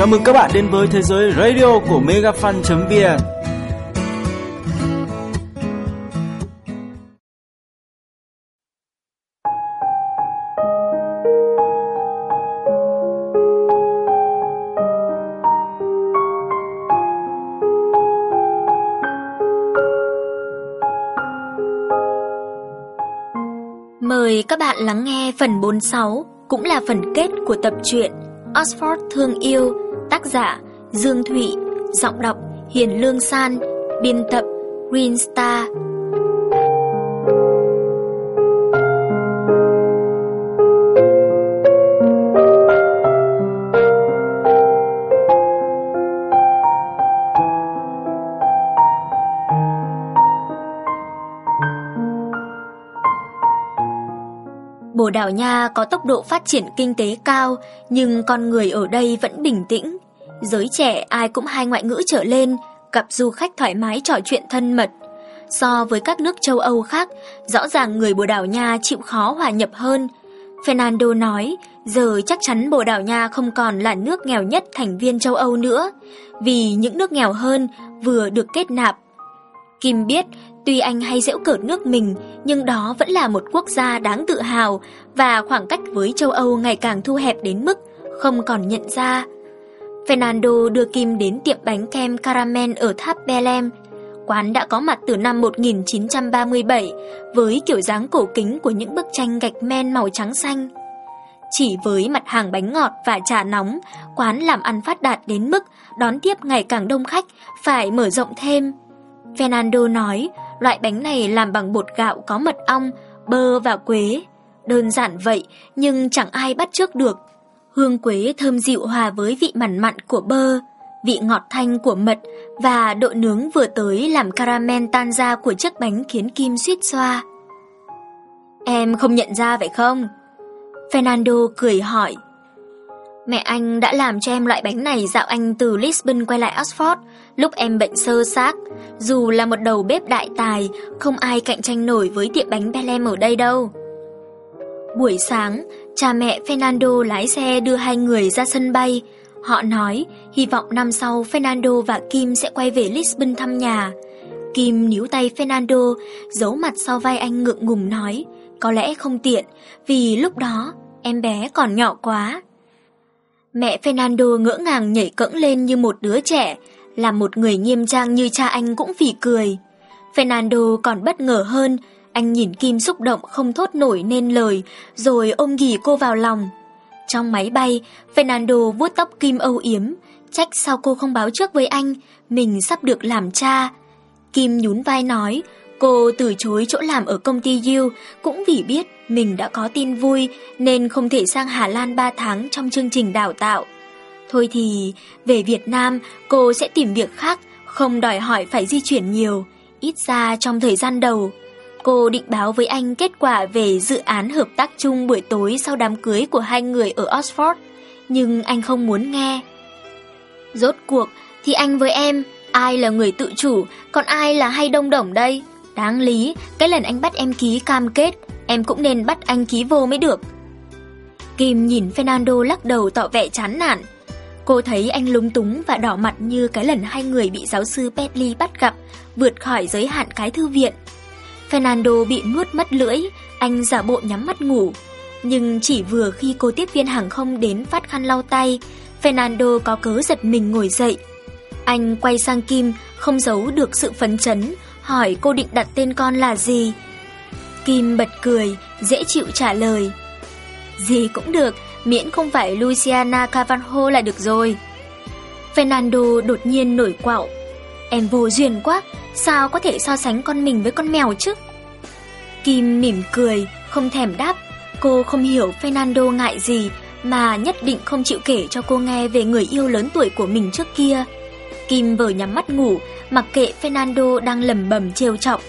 Chào mừng các bạn đến với thế giới radio của megafan.vn Mời các bạn lắng nghe phần 46, cũng là phần kết của tập truyện Oxford Thương Yêu, tác giả Dương Thụy, giọng đọc Hiền Lương San, biên tập Green Star. Bồ Đào Nha có tốc độ phát triển kinh tế cao, nhưng con người ở đây vẫn bình tĩnh. Giới trẻ ai cũng hai ngoại ngữ trở lên, gặp du khách thoải mái trò chuyện thân mật. So với các nước châu Âu khác, rõ ràng người Bồ Đào Nha chịu khó hòa nhập hơn. Fernando nói, giờ chắc chắn Bồ Đào Nha không còn là nước nghèo nhất thành viên châu Âu nữa, vì những nước nghèo hơn vừa được kết nạp. Kim biết Tuy anh hay giễu cợt nước mình, nhưng đó vẫn là một quốc gia đáng tự hào và khoảng cách với châu Âu ngày càng thu hẹp đến mức không còn nhận ra. Fernando đưa Kim đến tiệm bánh kem caramel ở tháp Belém. Quán đã có mặt từ năm 1937 với kiểu dáng cổ kính của những bức tranh gạch men màu trắng xanh. Chỉ với mặt hàng bánh ngọt và trà nóng, quán làm ăn phát đạt đến mức đón tiếp ngày càng đông khách, phải mở rộng thêm. Fernando nói, Loại bánh này làm bằng bột gạo có mật ong, bơ và quế. Đơn giản vậy nhưng chẳng ai bắt trước được. Hương quế thơm dịu hòa với vị mặn mặn của bơ, vị ngọt thanh của mật và độ nướng vừa tới làm caramel tan ra của chiếc bánh khiến Kim suýt xoa. Em không nhận ra vậy không? Fernando cười hỏi. Mẹ anh đã làm cho em loại bánh này dạo anh từ Lisbon quay lại Oxford lúc em bệnh sơ xác. Dù là một đầu bếp đại tài, không ai cạnh tranh nổi với tiệm bánh Belém ở đây đâu. Buổi sáng, cha mẹ Fernando lái xe đưa hai người ra sân bay. Họ nói hy vọng năm sau Fernando và Kim sẽ quay về Lisbon thăm nhà. Kim níu tay Fernando, giấu mặt sau vai anh ngượng ngùng nói, có lẽ không tiện, vì lúc đó em bé còn nhỏ quá. Mẹ Fernando ngỡ ngàng nhảy cẫng lên như một đứa trẻ, làm một người nghiêm trang như cha anh cũng phì cười. Fernando còn bất ngờ hơn, anh nhìn Kim xúc động không thốt nổi nên lời, rồi ôm ghì cô vào lòng. Trong máy bay, Fernando vuốt tóc Kim âu yếm, trách sao cô không báo trước với anh, mình sắp được làm cha. Kim nhún vai nói, cô từ chối chỗ làm ở công ty U cũng vì biết mình đã có tin vui nên không thể sang Hà Lan 3 tháng trong chương trình đào tạo. Thôi thì, về Việt Nam cô sẽ tìm việc khác, không đòi hỏi phải di chuyển nhiều, ít ra trong thời gian đầu. Cô định báo với anh kết quả về dự án hợp tác chung buổi tối sau đám cưới của hai người ở Oxford, nhưng anh không muốn nghe. Rốt cuộc thì anh với em, ai là người tự chủ, còn ai là hay đông đổng đây? Đáng lý, cái lần anh bắt em ký cam kết, em cũng nên bắt anh ký vô mới được. Kim nhìn Fernando lắc đầu tỏ vẻ chán nản. Cô thấy anh lúng túng và đỏ mặt như cái lần hai người bị giáo sư Bentley bắt gặp, vượt khỏi giới hạn cái thư viện. Fernando bị nuốt mất lưỡi, anh giả bộ nhắm mắt ngủ. Nhưng chỉ vừa khi cô tiếp viên hàng không đến phát khăn lau tay, Fernando có cớ giật mình ngồi dậy. Anh quay sang Kim, không giấu được sự phấn chấn, hỏi cô định đặt tên con là gì. Kim bật cười, dễ chịu trả lời. Gì cũng được, miễn không phải Luciana Cavanho là được rồi. Fernando đột nhiên nổi quạo. Em vô duyên quá, sao có thể so sánh con mình với con mèo chứ? Kim mỉm cười, không thèm đáp. Cô không hiểu Fernando ngại gì mà nhất định không chịu kể cho cô nghe về người yêu lớn tuổi của mình trước kia. Kim vừa nhắm mắt ngủ, mặc kệ Fernando đang lẩm bẩm trêu chọc.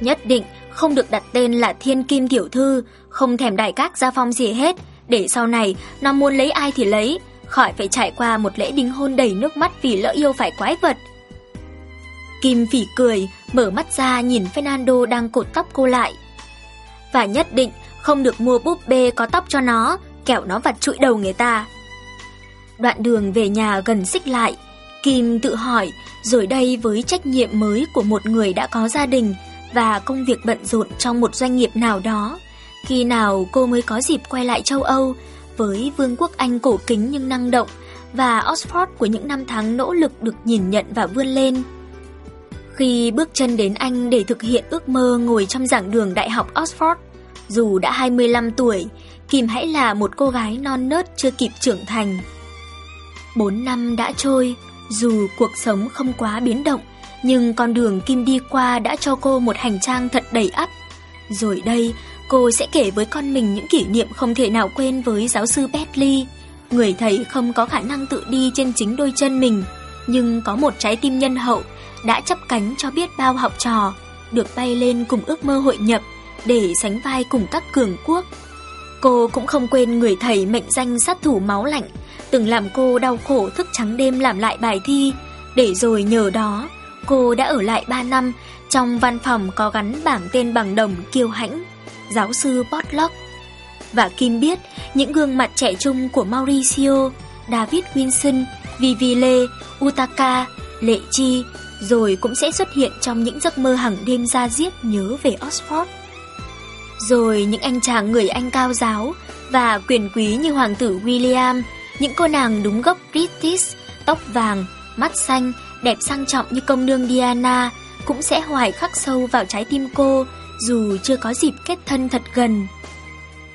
Nhất định không được đặt tên là Thiên Kim Tiểu Thư, không thèm đại các gia phong gì hết, để sau này nó muốn lấy ai thì lấy, khỏi phải trải qua một lễ đính hôn đầy nước mắt vì lỡ yêu phải quái vật. Kim phỉ cười, mở mắt ra nhìn Fernando đang cột tóc cô lại. Và nhất định không được mua búp bê có tóc cho nó, kẻo nó vặt trụi đầu người ta. Đoạn đường về nhà gần xích lại, Kim tự hỏi rồi đây với trách nhiệm mới của một người đã có gia đình và công việc bận rộn trong một doanh nghiệp nào đó, khi nào cô mới có dịp quay lại châu Âu với vương quốc Anh cổ kính nhưng năng động và Oxford của những năm tháng nỗ lực được nhìn nhận và vươn lên. Khi bước chân đến Anh để thực hiện ước mơ ngồi trong giảng đường Đại học Oxford, dù đã 25 tuổi, Kim hãy là một cô gái non nớt chưa kịp trưởng thành. 4 năm đã trôi, dù cuộc sống không quá biến động, nhưng con đường Kim đi qua đã cho cô một hành trang thật đầy ắp. Rồi đây, cô sẽ kể với con mình những kỷ niệm không thể nào quên với giáo sư Bentley, người thầy không có khả năng tự đi trên chính đôi chân mình, nhưng có một trái tim nhân hậu, đã chấp cánh cho biết bao học trò, được bay lên cùng ước mơ hội nhập để sánh vai cùng các cường quốc. Cô cũng không quên người thầy mệnh danh sát thủ máu lạnh, từng làm cô đau khổ thức trắng đêm làm lại bài thi, để rồi nhờ đó, cô đã ở lại 3 năm trong văn phòng có gắn bảng tên bằng đồng kiêu hãnh, giáo sư Potlock. Và Kim biết những gương mặt trẻ trung của Mauricio, David Wilson, Vivi Lê, Utaka, Lệ Chi, rồi cũng sẽ xuất hiện trong những giấc mơ hàng đêm ra giết nhớ về Oxford. Rồi những anh chàng người Anh cao giáo và quyền quý như hoàng tử William, những cô nàng đúng gốc British, tóc vàng, mắt xanh, đẹp sang trọng như công nương Diana cũng sẽ hoài khắc sâu vào trái tim cô dù chưa có dịp kết thân thật gần.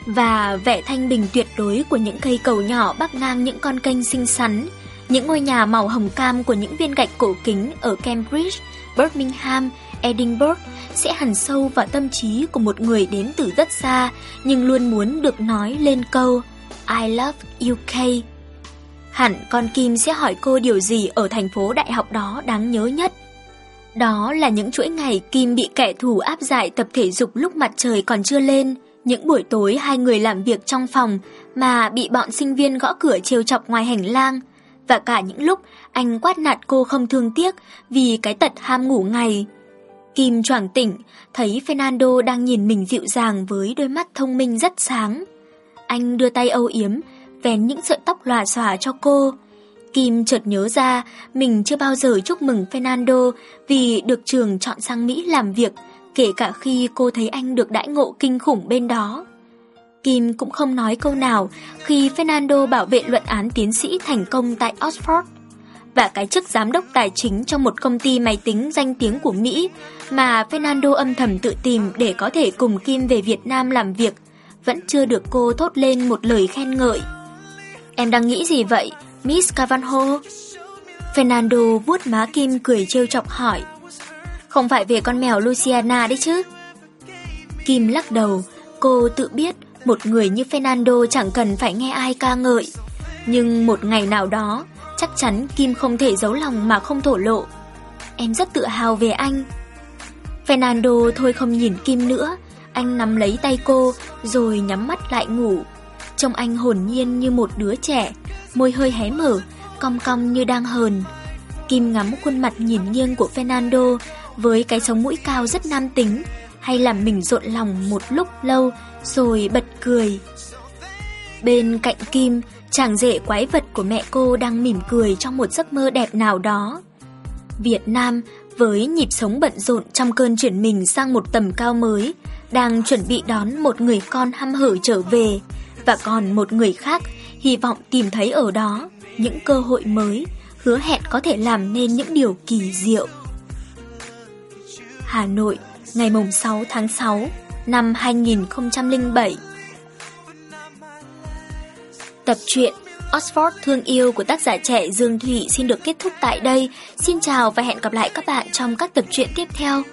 Và vẻ thanh bình tuyệt đối của những cây cầu nhỏ bắc ngang những con kênh xinh xắn, những ngôi nhà màu hồng cam của những viên gạch cổ kính ở Cambridge, Birmingham, Edinburgh sẽ hằn sâu vào tâm trí của một người đến từ rất xa nhưng luôn muốn được nói lên câu I love UK. Hẳn con Kim sẽ hỏi cô điều gì ở thành phố đại học đó đáng nhớ nhất. Đó là những chuỗi ngày Kim bị kẻ thù áp giải tập thể dục lúc mặt trời còn chưa lên, những buổi tối hai người làm việc trong phòng mà bị bọn sinh viên gõ cửa trêu chọc ngoài hành lang, và cả những lúc anh quát nạt cô không thương tiếc vì cái tật ham ngủ ngày. Kim choàng tỉnh, thấy Fernando đang nhìn mình dịu dàng với đôi mắt thông minh rất sáng. Anh đưa tay âu yếm, vén những sợi tóc lòa xòa cho cô. Kim chợt nhớ ra mình chưa bao giờ chúc mừng Fernando vì được trường chọn sang Mỹ làm việc, kể cả khi cô thấy anh được đãi ngộ kinh khủng bên đó. Kim cũng không nói câu nào khi Fernando bảo vệ luận án tiến sĩ thành công tại Oxford và cái chức giám đốc tài chính trong một công ty máy tính danh tiếng của Mỹ mà Fernando âm thầm tự tìm để có thể cùng Kim về Việt Nam làm việc vẫn chưa được cô thốt lên một lời khen ngợi. Em đang nghĩ gì vậy, Miss Cavanho? Fernando vuốt má Kim cười trêu chọc hỏi. Không phải về con mèo Luciana đấy chứ? Kim lắc đầu, cô tự biết một người như Fernando chẳng cần phải nghe ai ca ngợi. Nhưng một ngày nào đó, chắc chắn Kim không thể giấu lòng mà không thổ lộ. Em rất tự hào về anh. Fernando thôi không nhìn Kim nữa, anh nắm lấy tay cô rồi nhắm mắt lại ngủ. Trông anh hồn nhiên như một đứa trẻ, môi hơi hé mở, cong cong như đang hờn. Kim ngắm khuôn mặt nhìn nghiêng của Fernando với cái sống mũi cao rất nam tính, hay làm mình rộn lòng một lúc lâu rồi bật cười. Bên cạnh Kim, chàng rể quái vật của mẹ cô đang mỉm cười trong một giấc mơ đẹp nào đó. Việt Nam, với nhịp sống bận rộn trong cơn chuyển mình sang một tầm cao mới, đang chuẩn bị đón một người con hăm hở trở về, và còn một người khác hy vọng tìm thấy ở đó những cơ hội mới, hứa hẹn có thể làm nên những điều kỳ diệu. Hà Nội, ngày mùng 6 tháng 6 năm 2007 Tập truyện Oxford Thương Yêu của tác giả trẻ Dương Thủy xin được kết thúc tại đây. Xin chào và hẹn gặp lại các bạn trong các tập truyện tiếp theo.